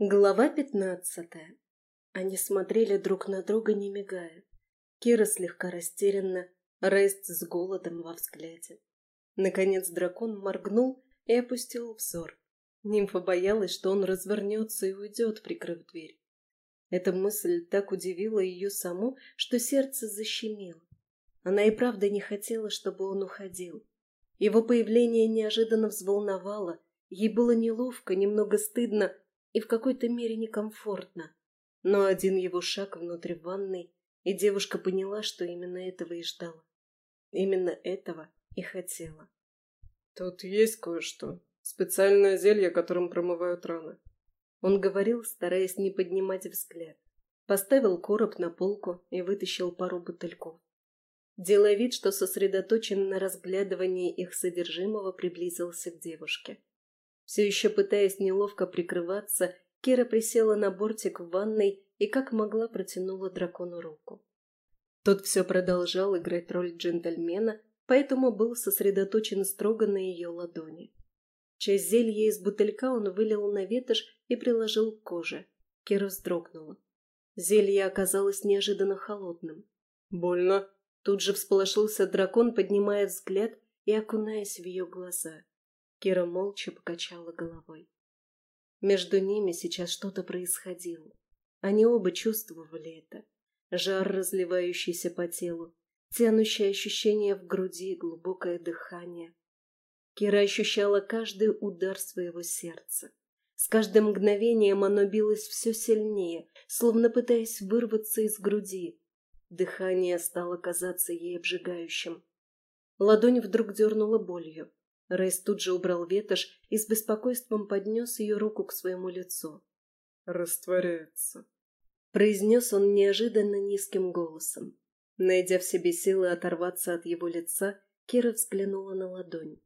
Глава пятнадцатая. Они смотрели друг на друга, не мигая. Кира слегка растерянна, Рейст с голодом во взгляде. Наконец дракон моргнул и опустил взор. Нимфа боялась, что он развернется и уйдет, прикрыв дверь. Эта мысль так удивила ее саму, что сердце защемило. Она и правда не хотела, чтобы он уходил. Его появление неожиданно взволновало, ей было неловко, немного стыдно, и в какой-то мере некомфортно. Но один его шаг внутрь ванной, и девушка поняла, что именно этого и ждала. Именно этого и хотела. «Тут есть кое-что. Специальное зелье, которым промывают раны». Он говорил, стараясь не поднимать взгляд. Поставил короб на полку и вытащил пару бутыльков. Делая вид, что сосредоточен на разглядывании их содержимого, приблизился к девушке. Все еще пытаясь неловко прикрываться, Кира присела на бортик в ванной и как могла протянула дракону руку. Тот все продолжал играть роль джентльмена, поэтому был сосредоточен строго на ее ладони. Часть зелья из бутылька он вылил на ветошь и приложил к коже. Кира вздрогнула. Зелье оказалось неожиданно холодным. «Больно?» Тут же всполошился дракон, поднимая взгляд и окунаясь в ее глаза. Кира молча покачала головой. Между ними сейчас что-то происходило. Они оба чувствовали это. Жар, разливающийся по телу, тянущее ощущение в груди, глубокое дыхание. Кира ощущала каждый удар своего сердца. С каждым мгновением оно билось все сильнее, словно пытаясь вырваться из груди. Дыхание стало казаться ей обжигающим. Ладонь вдруг дернула болью. Рейс тут же убрал ветошь и с беспокойством поднес ее руку к своему лицу. «Растворяется», — произнес он неожиданно низким голосом. Найдя в себе силы оторваться от его лица, Кира взглянула на ладонь.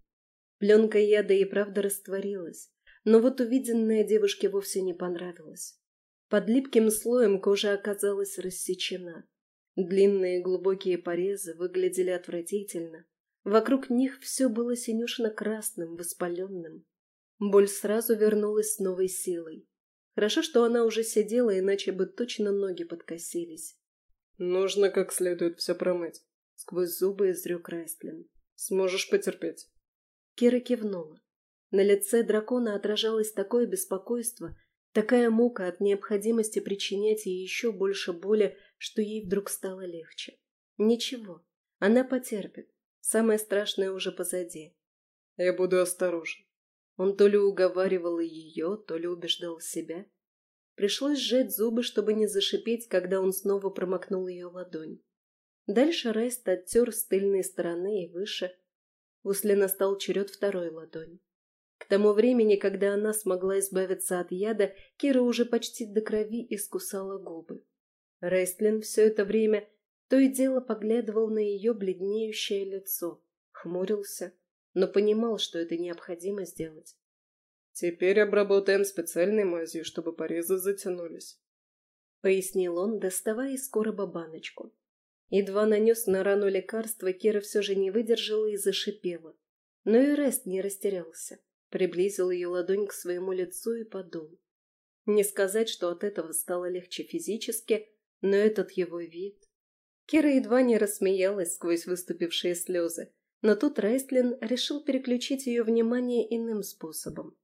Пленка яда и правда растворилась, но вот увиденное девушке вовсе не понравилось. Под липким слоем кожа оказалась рассечена. Длинные глубокие порезы выглядели отвратительно, Вокруг них все было синюшно-красным, воспаленным. Боль сразу вернулась с новой силой. Хорошо, что она уже сидела, иначе бы точно ноги подкосились. «Нужно как следует все промыть», — сквозь зубы изрек Райстлин. «Сможешь потерпеть?» Кира кивнула. На лице дракона отражалось такое беспокойство, такая мука от необходимости причинять ей еще больше боли, что ей вдруг стало легче. Ничего, она потерпит. Самое страшное уже позади. Я буду осторожен. Он то ли уговаривал ее, то ли убеждал себя. Пришлось сжать зубы, чтобы не зашипеть, когда он снова промокнул ее ладонь. Дальше Райст оттер с тыльной стороны и выше. После настал черед второй ладони. К тому времени, когда она смогла избавиться от яда, Кира уже почти до крови искусала губы. Рейстлин все это время то и дело поглядывал на ее бледнеющее лицо, хмурился, но понимал, что это необходимо сделать. «Теперь обработаем специальной мазью, чтобы порезы затянулись», — пояснил он, доставая из короба баночку. Едва нанес на рану лекарство, Кира все же не выдержала и зашипела. Но и Рест не растерялся, приблизил ее ладонь к своему лицу и подул. Не сказать, что от этого стало легче физически, но этот его вид... Кира едва не рассмеялась сквозь выступившие слезы, но тут Райстлин решил переключить ее внимание иным способом.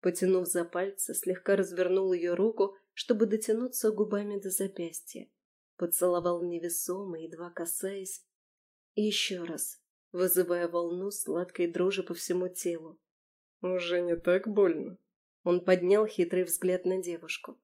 Потянув за пальцы, слегка развернул ее руку, чтобы дотянуться губами до запястья. Поцеловал невесомо, едва касаясь. И еще раз, вызывая волну сладкой дрожи по всему телу. «Уже не так больно?» Он поднял хитрый взгляд на девушку.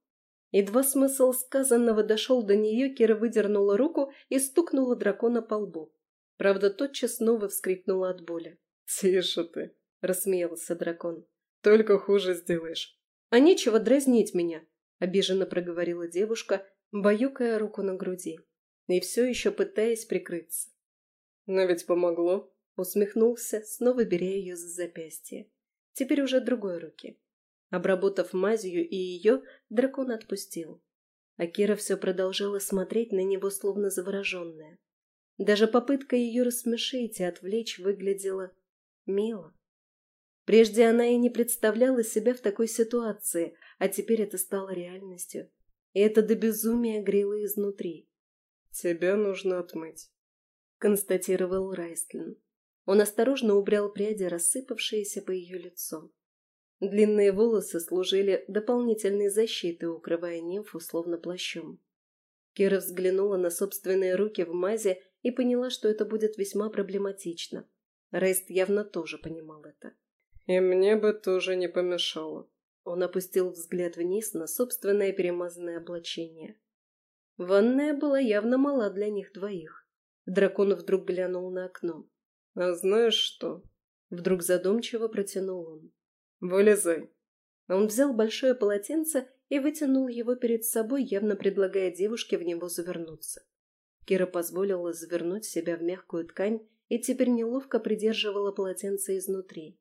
Едва смысл сказанного дошел до нее, Кира выдернула руку и стукнула дракона по лбу. Правда, тотчас снова вскрикнула от боли. «Тише ты!» — рассмеялся дракон. «Только хуже сделаешь». «А нечего дразнить меня!» — обиженно проговорила девушка, баюкая руку на груди и все еще пытаясь прикрыться. «Но ведь помогло!» — усмехнулся, снова беря ее за запястье. Теперь уже другой руки. Обработав мазью и ее, дракон отпустил. А Кира все продолжала смотреть на него, словно завороженная. Даже попытка ее рассмешить и отвлечь выглядела мило. Прежде она и не представляла себя в такой ситуации, а теперь это стало реальностью. И это до безумия грело изнутри. «Тебя нужно отмыть», — констатировал Райстлин. Он осторожно убрал пряди, рассыпавшиеся по ее лицу. Длинные волосы служили дополнительной защитой, укрывая нимфу словно плащом. Кира взглянула на собственные руки в мазе и поняла, что это будет весьма проблематично. Рейст явно тоже понимал это. «И мне бы тоже не помешало». Он опустил взгляд вниз на собственное перемазанное облачение. Ванная была явно мала для них двоих. Дракон вдруг глянул на окно. «А знаешь что?» Вдруг задумчиво протянул он. «Вылезай». Он взял большое полотенце и вытянул его перед собой, явно предлагая девушке в него завернуться. Кира позволила завернуть себя в мягкую ткань и теперь неловко придерживала полотенце изнутри.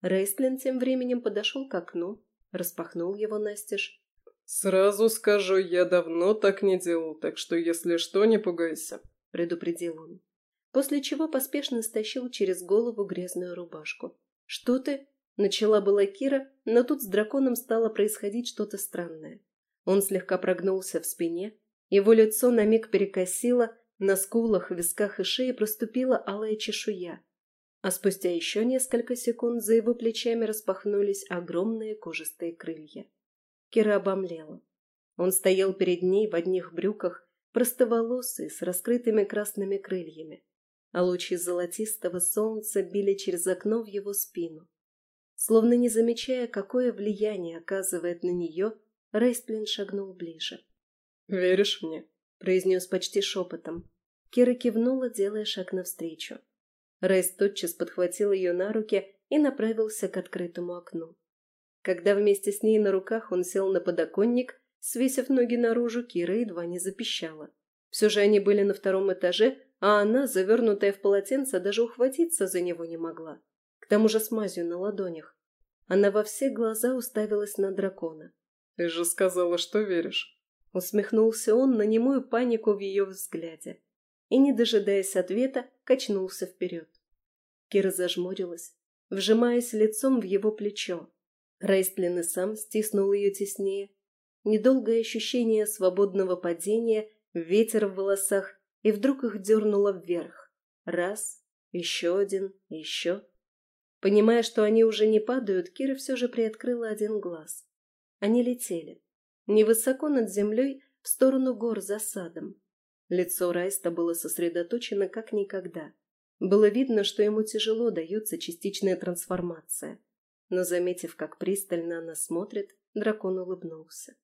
Рейстлин тем временем подошел к окну, распахнул его настежь. «Сразу скажу, я давно так не делал, так что если что, не пугайся», — предупредил он. После чего поспешно стащил через голову грязную рубашку. «Что ты?» — начала была Кира, но тут с драконом стало происходить что-то странное. Он слегка прогнулся в спине, его лицо на миг перекосило, на скулах, висках и шее проступила алая чешуя, а спустя еще несколько секунд за его плечами распахнулись огромные кожистые крылья. Кира обомлела. Он стоял перед ней в одних брюках, простоволосый, с раскрытыми красными крыльями, а лучи золотистого солнца били через окно в его спину. Словно не замечая, какое влияние оказывает на нее, Рейстлин шагнул ближе. «Веришь мне?» — произнес почти шепотом. Кира кивнула, делая шаг навстречу. Рейс тотчас подхватил ее на руки и направился к открытому окну. Когда вместе с ней на руках он сел на подоконник, свесив ноги наружу, Кира едва не запищала. Все же они были на втором этаже, а она, завернутая в полотенце, даже ухватиться за него не могла. Тому же с мазью на ладонях. Она во все глаза уставилась на дракона. «Ты же сказала, что веришь!» Усмехнулся он на немую панику в ее взгляде и, не дожидаясь ответа, качнулся вперед. Кира зажмурилась, вжимаясь лицом в его плечо. Рейстлин и сам стиснул ее теснее. Недолгое ощущение свободного падения, ветер в волосах, и вдруг их дернуло вверх. Раз, еще один, еще. Понимая, что они уже не падают, Кира все же приоткрыла один глаз. Они летели. Невысоко над землей, в сторону гор за садом. Лицо Райста было сосредоточено как никогда. Было видно, что ему тяжело дается частичная трансформация. Но, заметив, как пристально она смотрит, дракон улыбнулся.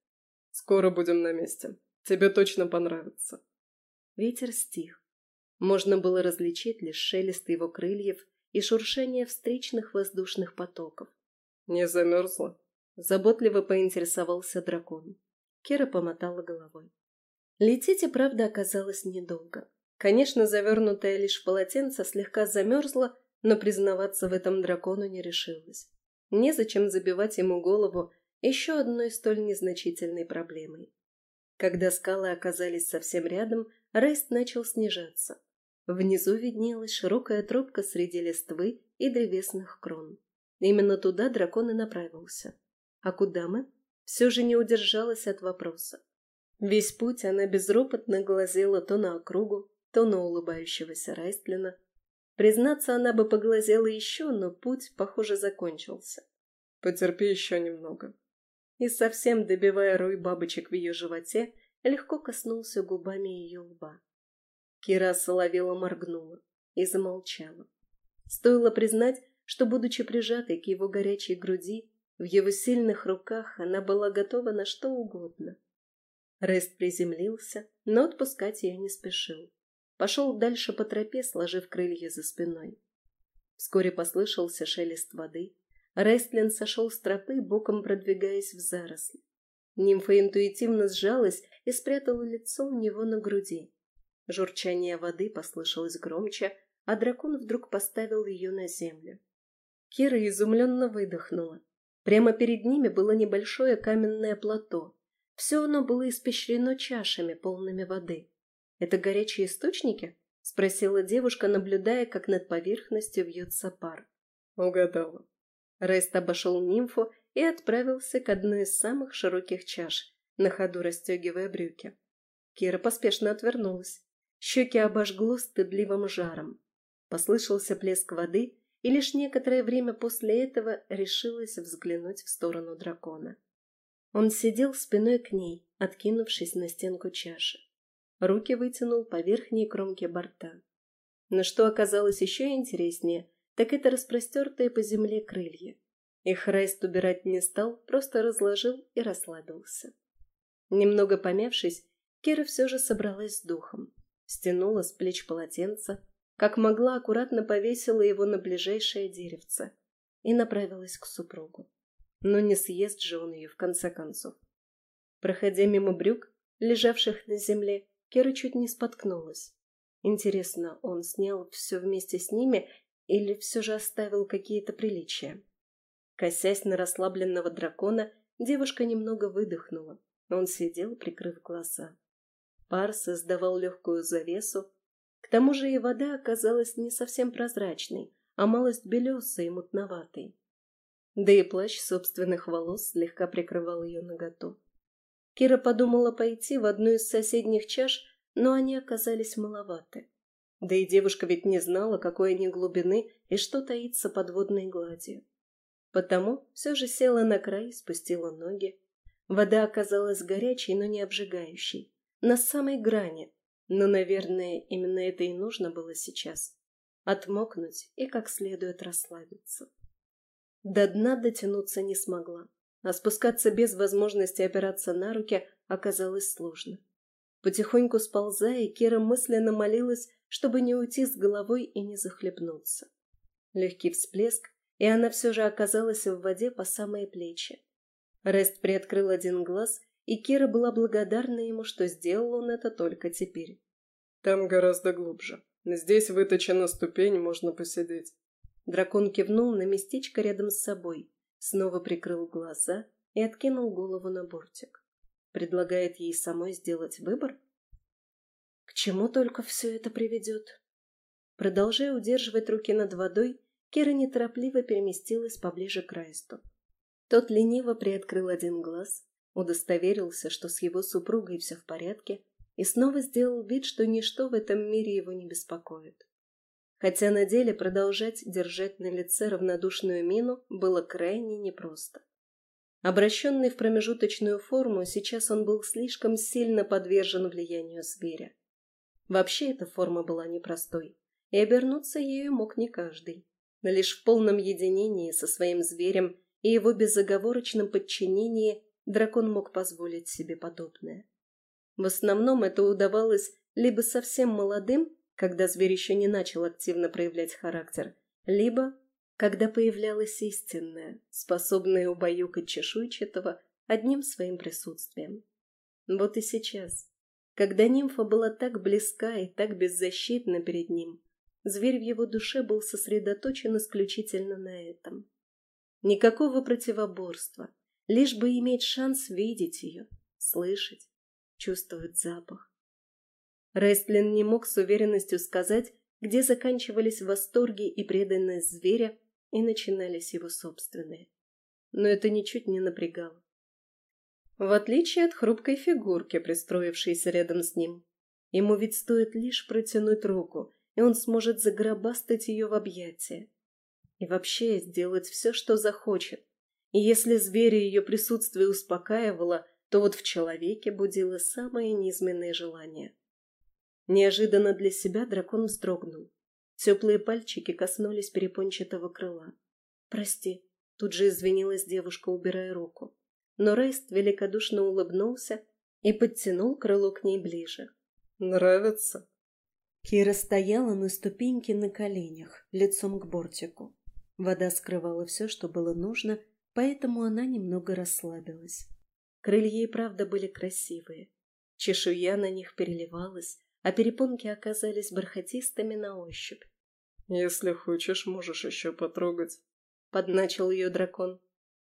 «Скоро будем на месте. Тебе точно понравится». Ветер стих. Можно было различить лишь шелест его крыльев и шуршение встречных воздушных потоков. «Не замерзла?» Заботливо поинтересовался дракон. Кира помотала головой. Лететь и правда оказалось недолго. Конечно, завернутая лишь в полотенце слегка замерзла, но признаваться в этом дракону не решилась. Незачем забивать ему голову еще одной столь незначительной проблемой. Когда скалы оказались совсем рядом, Рейст начал снижаться. Внизу виднелась широкая тропка среди листвы и древесных крон. Именно туда дракон и направился. А куда мы? Все же не удержалась от вопроса. Весь путь она безропотно глазела то на округу, то на улыбающегося Райстлина. Признаться, она бы поглазела еще, но путь, похоже, закончился. «Потерпи еще немного». И совсем добивая рой бабочек в ее животе, легко коснулся губами ее лба. Кира соловела моргнула и замолчала. Стоило признать, что, будучи прижатой к его горячей груди, в его сильных руках она была готова на что угодно. Рест приземлился, но отпускать ее не спешил. Пошел дальше по тропе, сложив крылья за спиной. Вскоре послышался шелест воды. Рестлин сошел с тропы, боком продвигаясь в заросли. Нимфа интуитивно сжалась и спрятала лицо у него на груди. Журчание воды послышалось громче, а дракон вдруг поставил ее на землю. Кира изумленно выдохнула. Прямо перед ними было небольшое каменное плато, все оно было испещрено чашами, полными воды. «Это горячие источники?» — спросила девушка, наблюдая, как над поверхностью вьется пар. «Угадала». Рест обошел нимфу и отправился к одной из самых широких чаш, на ходу расстегивая брюки. Кира поспешно отвернулась. Щеки обожгло стыдливым жаром. Послышался плеск воды, и лишь некоторое время после этого решилась взглянуть в сторону дракона. Он сидел спиной к ней, откинувшись на стенку чаши. Руки вытянул по верхней кромке борта. Но что оказалось еще интереснее, так это распростертые по земле крылья. Их Райст убирать не стал, просто разложил и расслабился. Немного помявшись, Кира все же собралась с духом. Стянула с плеч полотенце, как могла, аккуратно повесила его на ближайшее деревце и направилась к супругу. Но не съест же он ее в конце концов. Проходя мимо брюк, лежавших на земле, Кира чуть не споткнулась. Интересно, он снял все вместе с ними или все же оставил какие-то приличия? Косясь на расслабленного дракона, девушка немного выдохнула. Он сидел, прикрыв глаза. Пар создавал легкую завесу. К тому же и вода оказалась не совсем прозрачной, а малость белесой и мутноватой. Да и плащ собственных волос слегка прикрывал ее наготу. Кира подумала пойти в одну из соседних чаш, но они оказались маловаты. Да и девушка ведь не знала, какой они глубины и что таится под водной гладью. Потому все же села на край, спустила ноги. Вода оказалась горячей, но не обжигающей. На самой грани. Но, наверное, именно это и нужно было сейчас. Отмокнуть и как следует расслабиться. До дна дотянуться не смогла, а спускаться без возможности опираться на руки оказалось сложно. Потихоньку сползая, Кира мысленно молилась, чтобы не уйти с головой и не захлебнуться. Легкий всплеск, и она все же оказалась в воде по самые плечи. Рест приоткрыл один глаз, и Кира была благодарна ему, что сделал он это только теперь. «Там гораздо глубже. Здесь выточена ступень, можно посидеть». Дракон кивнул на местечко рядом с собой, снова прикрыл глаза и откинул голову на бортик. Предлагает ей самой сделать выбор? К чему только все это приведет? Продолжая удерживать руки над водой, Кира неторопливо переместилась поближе к Райсту. Тот лениво приоткрыл один глаз, удостоверился, что с его супругой все в порядке, и снова сделал вид, что ничто в этом мире его не беспокоит. Хотя на деле продолжать держать на лице равнодушную мину было крайне непросто. Обращенный в промежуточную форму, сейчас он был слишком сильно подвержен влиянию зверя. Вообще эта форма была непростой, и обернуться ею мог не каждый. Но лишь в полном единении со своим зверем и его безоговорочном подчинении дракон мог позволить себе подобное. В основном это удавалось либо совсем молодым, когда зверь еще не начал активно проявлять характер, либо когда появлялась истинная, способная убаюкать чешуйчатого одним своим присутствием. Вот и сейчас, когда нимфа была так близка и так беззащитна перед ним, зверь в его душе был сосредоточен исключительно на этом. Никакого противоборства, лишь бы иметь шанс видеть ее, слышать, чувствовать запах. Рестлин не мог с уверенностью сказать, где заканчивались восторги и преданность зверя и начинались его собственные. Но это ничуть не напрягало. В отличие от хрупкой фигурки, пристроившейся рядом с ним. Ему ведь стоит лишь протянуть руку, и он сможет загробастать ее в объятия. И вообще сделать все, что захочет. И если зверя ее присутствие успокаивало, то вот в человеке будило самое низменное желание. Неожиданно для себя дракон вздрогнул. Теплые пальчики коснулись перепончатого крыла. «Прости», — тут же извинилась девушка, убирая руку но Рейст великодушно улыбнулся и подтянул крыло к ней ближе. «Нравится?» Кира стояла на ступеньке на коленях, лицом к бортику. Вода скрывала все, что было нужно, поэтому она немного расслабилась. Крылья и правда были красивые. Чешуя на них переливалась, а перепонки оказались бархатистыми на ощупь. «Если хочешь, можешь еще потрогать», — подначил ее дракон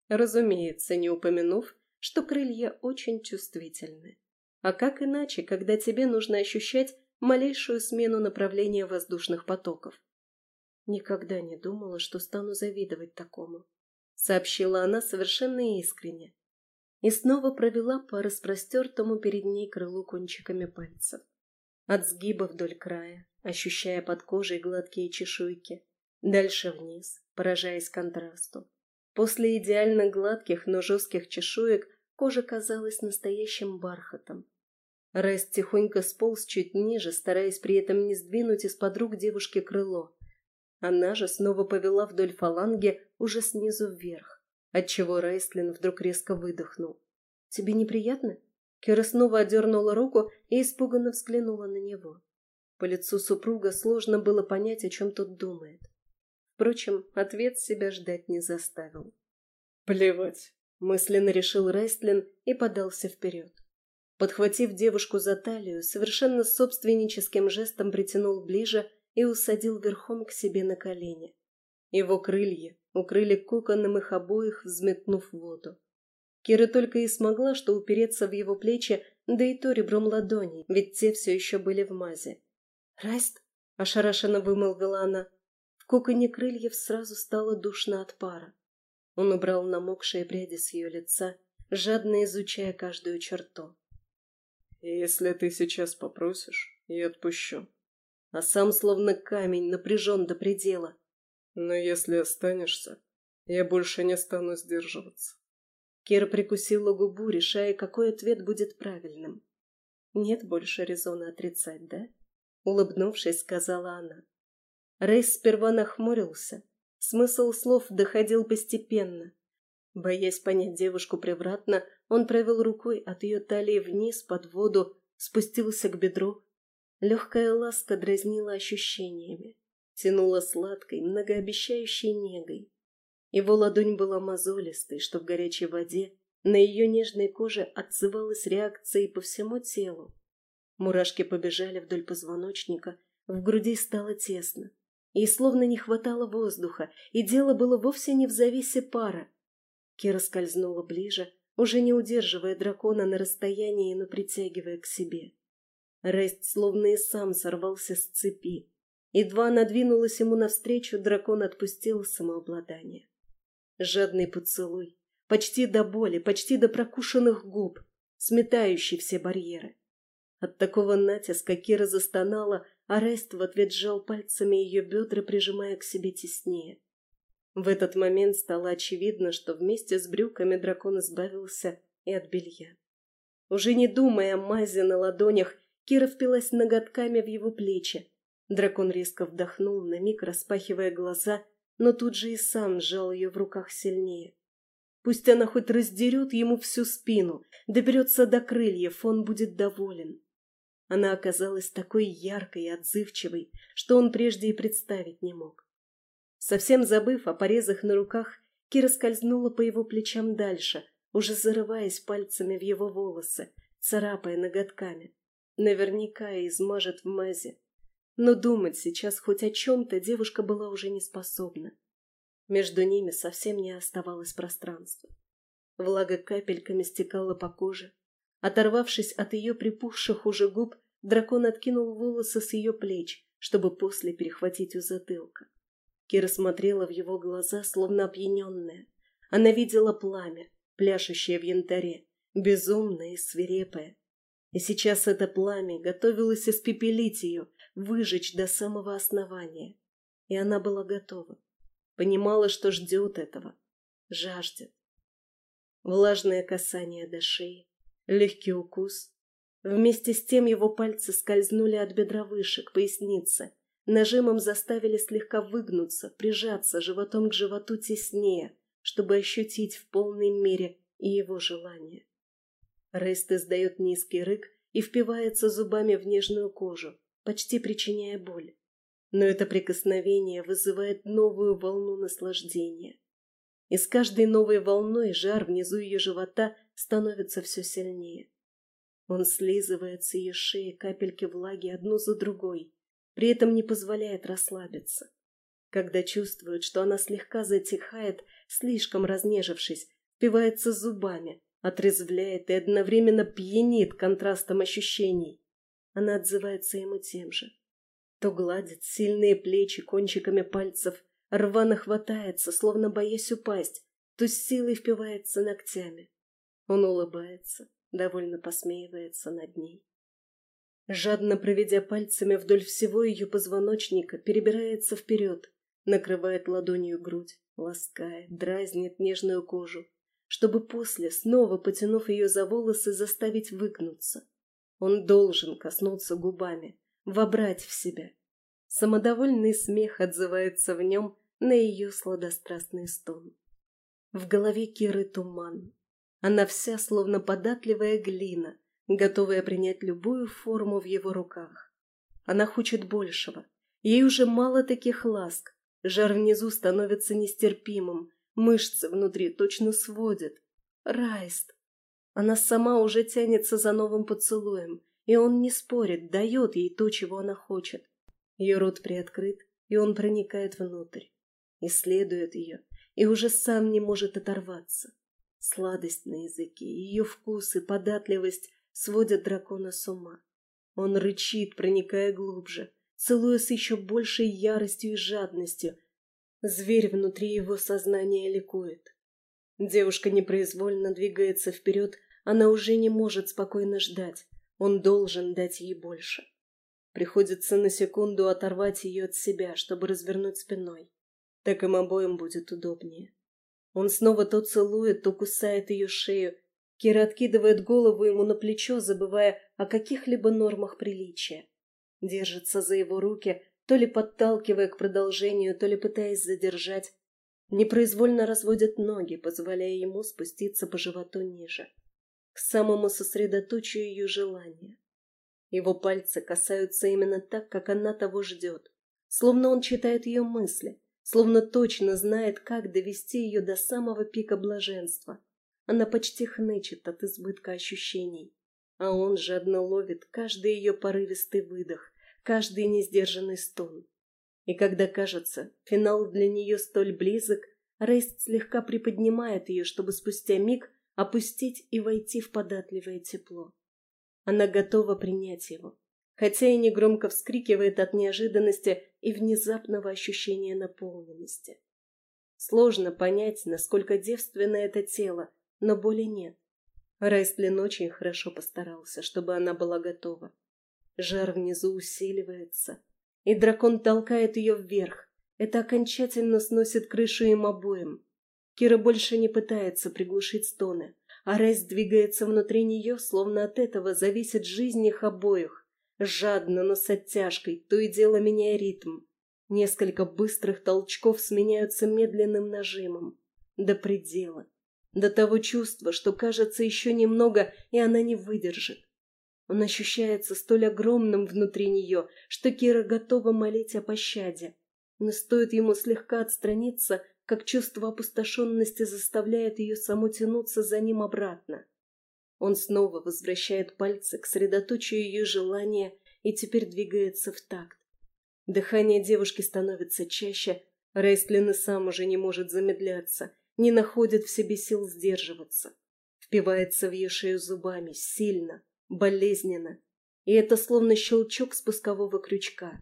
разумеется, не упомянув, что крылья очень чувствительны. А как иначе, когда тебе нужно ощущать малейшую смену направления воздушных потоков? Никогда не думала, что стану завидовать такому. Сообщила она совершенно искренне. И снова провела по распростертому перед ней крылу кончиками пальцев. От сгиба вдоль края, ощущая под кожей гладкие чешуйки, дальше вниз, поражаясь контрасту. После идеально гладких, но жестких чешуек кожа казалась настоящим бархатом. Райс тихонько сполз чуть ниже, стараясь при этом не сдвинуть из-под рук девушки крыло. Она же снова повела вдоль фаланги уже снизу вверх, отчего Райслин вдруг резко выдохнул. «Тебе неприятно?» Кира снова отдернула руку и испуганно взглянула на него. По лицу супруга сложно было понять, о чем тот думает. Впрочем, ответ себя ждать не заставил. «Плевать», — мысленно решил Райстлин и подался вперед. Подхватив девушку за талию, совершенно собственническим жестом притянул ближе и усадил верхом к себе на колени. Его крылья укрыли коконом их обоих, взметнув воду. Кира только и смогла что упереться в его плечи, да и то ребром ладони, ведь те все еще были в мазе. «Райст?» — ошарашенно вымолвила она. В коконе крыльев сразу стало душно от пара. Он убрал намокшие пряди с ее лица, жадно изучая каждую черту. Если ты сейчас попросишь, я отпущу. А сам словно камень напряжен до предела. Но если останешься, я больше не стану сдерживаться. Кира прикусила губу, решая, какой ответ будет правильным. Нет больше резона отрицать, да? Улыбнувшись, сказала она. Рейс сперва нахмурился. Смысл слов доходил постепенно. Боясь понять девушку превратно, он провел рукой от ее талии вниз под воду, спустился к бедру. Легкая ласка дразнила ощущениями, тянула сладкой, многообещающей негой. Его ладонь была мозолистой, что в горячей воде на ее нежной коже отзывалась реакцией по всему телу. Мурашки побежали вдоль позвоночника, в груди стало тесно. И словно не хватало воздуха, и дело было вовсе не в завесе пара. Кира скользнула ближе, уже не удерживая дракона на расстоянии, но притягивая к себе. Рест словно и сам сорвался с цепи. Едва надвинулась ему навстречу, дракон отпустил самообладание. Жадный поцелуй, почти до боли, почти до прокушенных губ, сметающий все барьеры. От такого натиска Кира застонала, а Рест в ответ сжал пальцами ее бедра, прижимая к себе теснее. В этот момент стало очевидно, что вместе с брюками дракон избавился и от белья. Уже не думая о мазе на ладонях, Кира впилась ноготками в его плечи. Дракон резко вдохнул, на миг распахивая глаза, но тут же и сам сжал ее в руках сильнее. Пусть она хоть раздерет ему всю спину, доберется до крыльев, он будет доволен. Она оказалась такой яркой и отзывчивой, что он прежде и представить не мог. Совсем забыв о порезах на руках, Кира скользнула по его плечам дальше, уже зарываясь пальцами в его волосы, царапая ноготками. Наверняка и измажет в мазе. Но думать сейчас хоть о чем-то девушка была уже не способна. Между ними совсем не оставалось пространства. Влага капельками стекала по коже. Оторвавшись от ее припухших уже губ, дракон откинул волосы с ее плеч, чтобы после перехватить у затылка. Кира смотрела в его глаза, словно опьяненная. Она видела пламя, пляшущее в янтаре, безумное и свирепое. И сейчас это пламя готовилось испепелить ее, выжечь до самого основания. И она была готова. Понимала, что ждет этого. Жаждет. Влажное касание до шеи, легкий укус. Вместе с тем его пальцы скользнули от бедра выше, к пояснице, Нажимом заставили слегка выгнуться, прижаться животом к животу теснее, чтобы ощутить в полной мере и его желание. Рест издает низкий рык и впивается зубами в нежную кожу, почти причиняя боль. Но это прикосновение вызывает новую волну наслаждения. И с каждой новой волной жар внизу ее живота становится все сильнее. Он слизывает с ее шеи капельки влаги одну за другой, при этом не позволяет расслабиться. Когда чувствует, что она слегка затихает, слишком разнежившись, впивается зубами, отрезвляет и одновременно пьянит контрастом ощущений. Она отзывается ему тем же. То гладит сильные плечи кончиками пальцев, рвано хватается, словно боясь упасть, то с силой впивается ногтями. Он улыбается, довольно посмеивается над ней. Жадно проведя пальцами вдоль всего ее позвоночника, перебирается вперед, накрывает ладонью грудь, ласкает, дразнит нежную кожу, чтобы после, снова потянув ее за волосы, заставить выгнуться. Он должен коснуться губами, вобрать в себя. Самодовольный смех отзывается в нем на ее сладострастный стон. В голове Киры туман. Она вся словно податливая глина, готовая принять любую форму в его руках. Она хочет большего. Ей уже мало таких ласк. Жар внизу становится нестерпимым, мышцы внутри точно сводят. Райст. Она сама уже тянется за новым поцелуем, и он не спорит, дает ей то, чего она хочет. Ее рот приоткрыт, и он проникает внутрь, исследует ее, и уже сам не может оторваться. Сладость на языке, ее вкус и податливость сводят дракона с ума. Он рычит, проникая глубже, целуя с еще большей яростью и жадностью. Зверь внутри его сознания ликует. Девушка непроизвольно двигается вперед, она уже не может спокойно ждать. Он должен дать ей больше. Приходится на секунду оторвать ее от себя, чтобы развернуть спиной. Так им обоим будет удобнее. Он снова то целует, то кусает ее шею, Кира откидывает голову ему на плечо, забывая о каких-либо нормах приличия. Держится за его руки, то ли подталкивая к продолжению, то ли пытаясь задержать. Непроизвольно разводят ноги, позволяя ему спуститься по животу ниже. К самому сосредоточию ее желания. Его пальцы касаются именно так, как она того ждет. Словно он читает ее мысли, словно точно знает, как довести ее до самого пика блаженства. Она почти хнычет от избытка ощущений, а он жадно ловит каждый ее порывистый выдох, каждый несдержанный стон. И когда кажется, финал для нее столь близок, Рейст слегка приподнимает ее, чтобы спустя миг опустить и войти в податливое тепло. Она готова принять его, хотя и негромко вскрикивает от неожиданности и внезапного ощущения наполненности. Сложно понять, насколько девственно это тело, но боли нет. Райстлин очень хорошо постарался, чтобы она была готова. Жар внизу усиливается, и дракон толкает ее вверх. Это окончательно сносит крышу им обоим. Кира больше не пытается приглушить стоны, а Райс двигается внутри нее, словно от этого зависит жизнь их обоих. Жадно, но с оттяжкой, то и дело меняя ритм. Несколько быстрых толчков сменяются медленным нажимом. До предела до того чувства, что кажется еще немного, и она не выдержит. Он ощущается столь огромным внутри нее, что Кира готова молить о пощаде. Но стоит ему слегка отстраниться, как чувство опустошенности заставляет ее саму тянуться за ним обратно. Он снова возвращает пальцы к средоточию ее желания и теперь двигается в такт. Дыхание девушки становится чаще, Рейстлин и сам уже не может замедляться – не находит в себе сил сдерживаться. Впивается в ее шею зубами, сильно, болезненно. И это словно щелчок спускового крючка.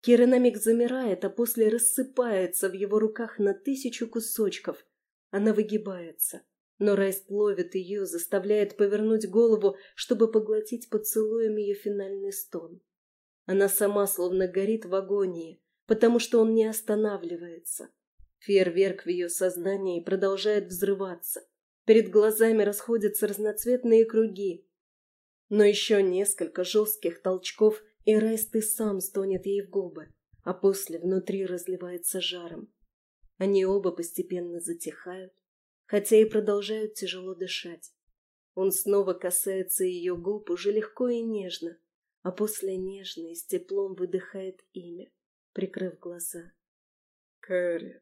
Кира на миг замирает, а после рассыпается в его руках на тысячу кусочков. Она выгибается. Но Райст ловит ее, заставляет повернуть голову, чтобы поглотить поцелуем ее финальный стон. Она сама словно горит в агонии, потому что он не останавливается. Фейерверк в ее сознании продолжает взрываться. Перед глазами расходятся разноцветные круги. Но еще несколько жестких толчков, и Райст и сам стонет ей в губы, а после внутри разливается жаром. Они оба постепенно затихают, хотя и продолжают тяжело дышать. Он снова касается ее губ уже легко и нежно, а после нежно и с теплом выдыхает имя, прикрыв глаза. Кэрри.